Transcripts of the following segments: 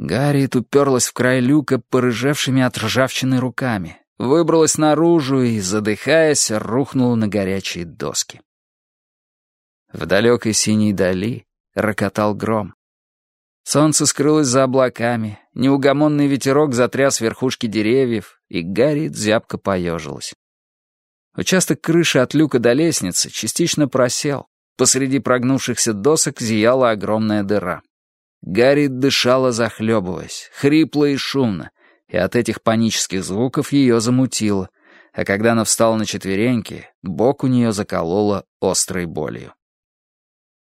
Гарриет уперлась в край люка порыжевшими от ржавчины руками, выбралась наружу и, задыхаясь, рухнула на горячие доски. В далекой синей дали рокотал гром. Солнце скрылось за облаками, неугомонный ветерок затряс верхушки деревьев, и Гарри зябко поежилась. Участок крыши от люка до лестницы частично просел. Посреди прогнувшихся досок зияла огромная дыра. Гарри дышала, захлебываясь, хрипло и шумно, и от этих панических звуков ее замутило, а когда она встала на четвереньки, бок у нее закололо острой болью.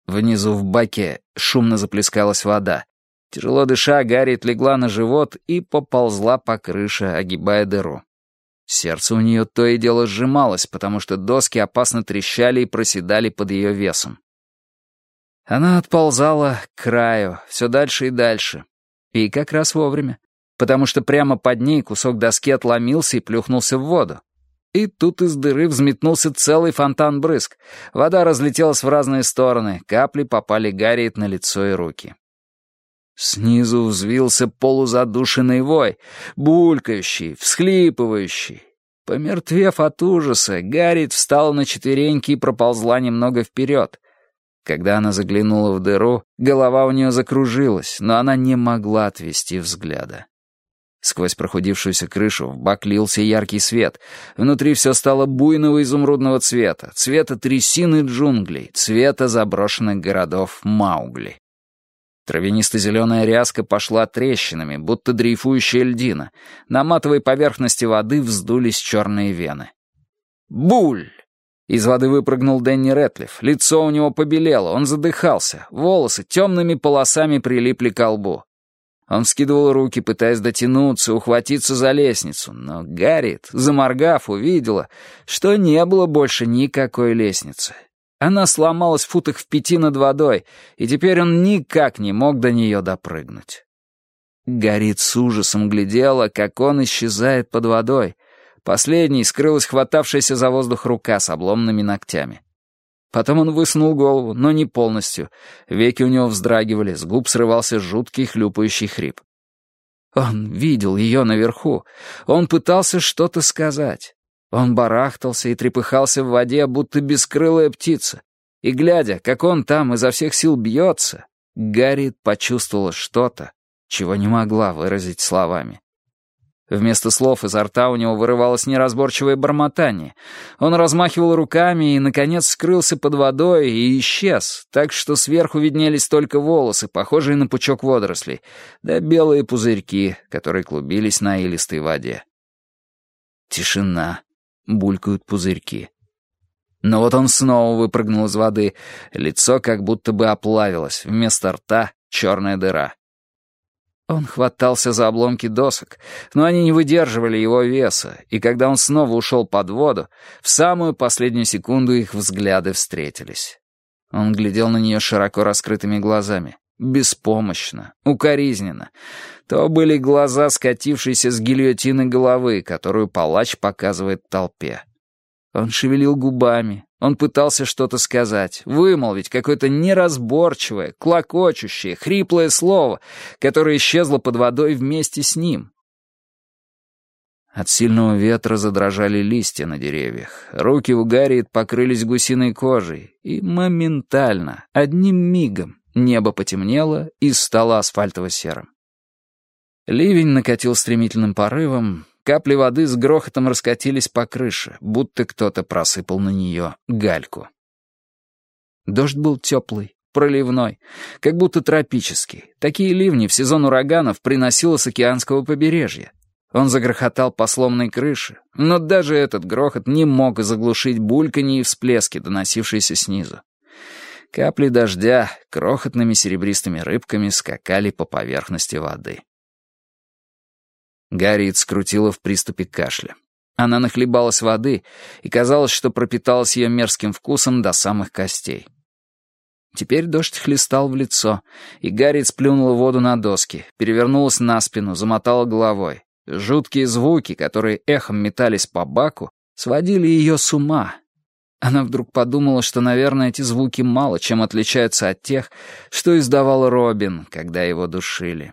Внизу в баке шумно заплескалась вода. Тяжело дыша, Гарриет легла на живот и поползла по крыше, огибая дыру. Сердце у нее то и дело сжималось, потому что доски опасно трещали и проседали под ее весом. Она отползала к краю, все дальше и дальше. И как раз вовремя, потому что прямо под ней кусок доски отломился и плюхнулся в воду. И тут из дыры взметнулся целый фонтан брызг. Вода разлетелась в разные стороны, капли попали Гарриет на лицо и руки. Снизу взвился полузадушенный вой, булькающий, всхлипывающий. Помертвев от ужаса, Гарриет встала на четвереньки и проползла немного вперед. Когда она заглянула в дыру, голова у нее закружилась, но она не могла отвести взгляда. Сквозь прохудившуюся крышу в бак лился яркий свет. Внутри все стало буйного изумрудного цвета, цвета трясины джунглей, цвета заброшенных городов Маугли. Травянисто-зеленая ряска пошла трещинами, будто дрейфующая льдина. На матовой поверхности воды вздулись черные вены. «Буль!» Из воды выпрыгнул Дэнни Рэтлиф. Лицо у него побелело, он задыхался. Волосы темными полосами прилипли к лбу. Он вскидывал руки, пытаясь дотянуться, ухватиться за лестницу, но Гарриет, заморгав, увидела, что не было больше никакой лестницы. Она сломалась в футах в пяти над водой, и теперь он никак не мог до нее допрыгнуть. Горит с ужасом глядела, как он исчезает под водой, Последней скрылась хватавшаяся за воздух рука с обломными ногтями. Потом он высунул голову, но не полностью. Веки у него вздрагивали, с губ срывался жуткий хлюпающий хрип. Он видел ее наверху. Он пытался что-то сказать. Он барахтался и трепыхался в воде, будто бескрылая птица. И, глядя, как он там изо всех сил бьется, Гарри почувствовала что-то, чего не могла выразить словами. Вместо слов изо рта у него вырывалось неразборчивое бормотание. Он размахивал руками и, наконец, скрылся под водой и исчез, так что сверху виднелись только волосы, похожие на пучок водорослей, да белые пузырьки, которые клубились на илистой воде. Тишина. Булькают пузырьки. Но вот он снова выпрыгнул из воды. Лицо как будто бы оплавилось. Вместо рта — черная дыра. Он хватался за обломки досок, но они не выдерживали его веса, и когда он снова ушел под воду, в самую последнюю секунду их взгляды встретились. Он глядел на нее широко раскрытыми глазами, беспомощно, укоризненно. То были глаза, скатившиеся с гильотины головы, которую палач показывает толпе. Он шевелил губами, он пытался что-то сказать, вымолвить какое-то неразборчивое, клокочущее, хриплое слово, которое исчезло под водой вместе с ним. От сильного ветра задрожали листья на деревьях. Руки у Гарриет покрылись гусиной кожей, и моментально, одним мигом, небо потемнело и стало асфальтово-серым. Ливень накатил стремительным порывом, Капли воды с грохотом раскатились по крыше, будто кто-то просыпал на нее гальку. Дождь был теплый, проливной, как будто тропический. Такие ливни в сезон ураганов приносило с океанского побережья. Он загрохотал по сломанной крыше, но даже этот грохот не мог заглушить бульканье и всплески, доносившиеся снизу. Капли дождя крохотными серебристыми рыбками скакали по поверхности воды. Гарриет скрутила в приступе кашля. Она нахлебалась воды, и казалось, что пропиталась ее мерзким вкусом до самых костей. Теперь дождь хлестал в лицо, и Гарриет сплюнула воду на доски, перевернулась на спину, замотала головой. Жуткие звуки, которые эхом метались по баку, сводили ее с ума. Она вдруг подумала, что, наверное, эти звуки мало чем отличаются от тех, что издавал Робин, когда его душили.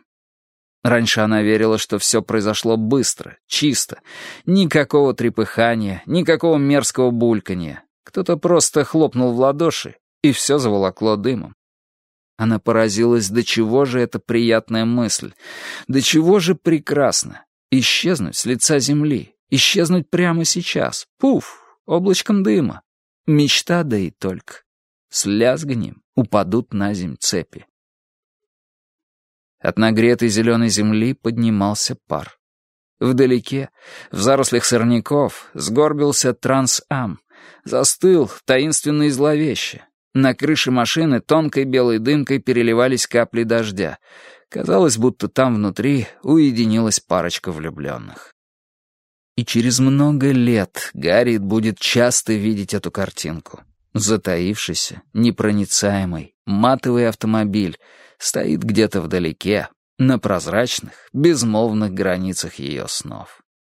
Раньше она верила, что все произошло быстро, чисто. Никакого трепыхания, никакого мерзкого бульканья. Кто-то просто хлопнул в ладоши, и все заволокло дымом. Она поразилась, до чего же это приятная мысль, до чего же прекрасно. Исчезнуть с лица земли, исчезнуть прямо сейчас. Пуф, облачком дыма. Мечта да и только. С лязганием упадут на земь цепи. От нагретой зеленой земли поднимался пар. Вдалеке, в зарослях сорняков, сгорбился Трансам. Застыл, таинственно и зловеще. На крыше машины тонкой белой дымкой переливались капли дождя. Казалось, будто там внутри уединилась парочка влюбленных. И через много лет Гарриет будет часто видеть эту картинку. Затаившийся, непроницаемый, матовый автомобиль стоит где-то вдалеке, на прозрачных, безмолвных границах ее снов.